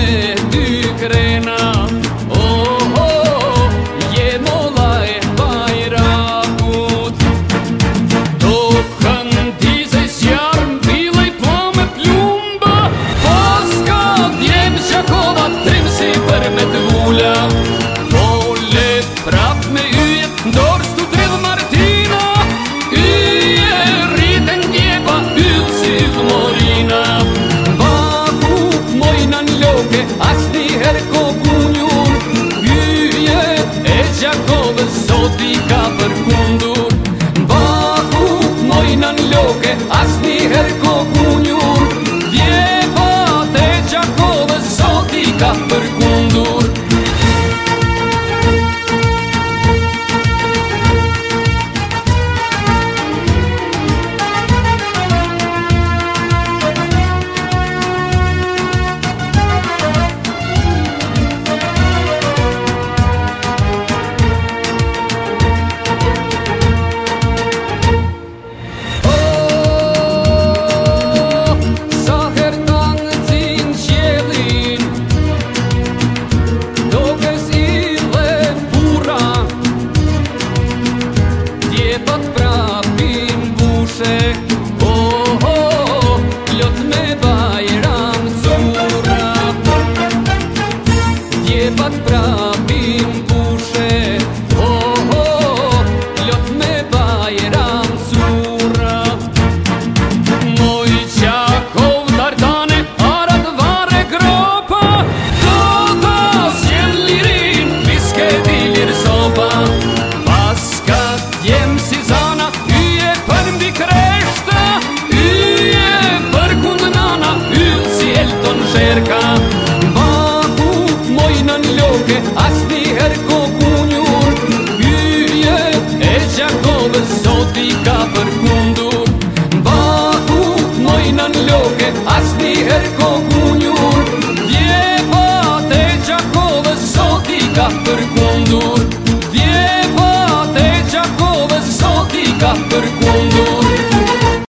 Dhe dy krena Oh, oh, oh Je mola e bajra Kut Do kënë Dizës jarmë, bilë i përme po Plumba Foska, djemë, shakovat Trimë si përme të vulla O, martina Ujë Riten djeba Yllë si mori Ke asni një herë kohu një verka Baku moj në në loke Asni her ko kunjur Pyje e gjakove Sot i ka përkundur Baku moj në në loke Asni her ko kunjur Djebat e gjakove Sot i ka përkundur Djebat e gjakove Sot i ka përkundur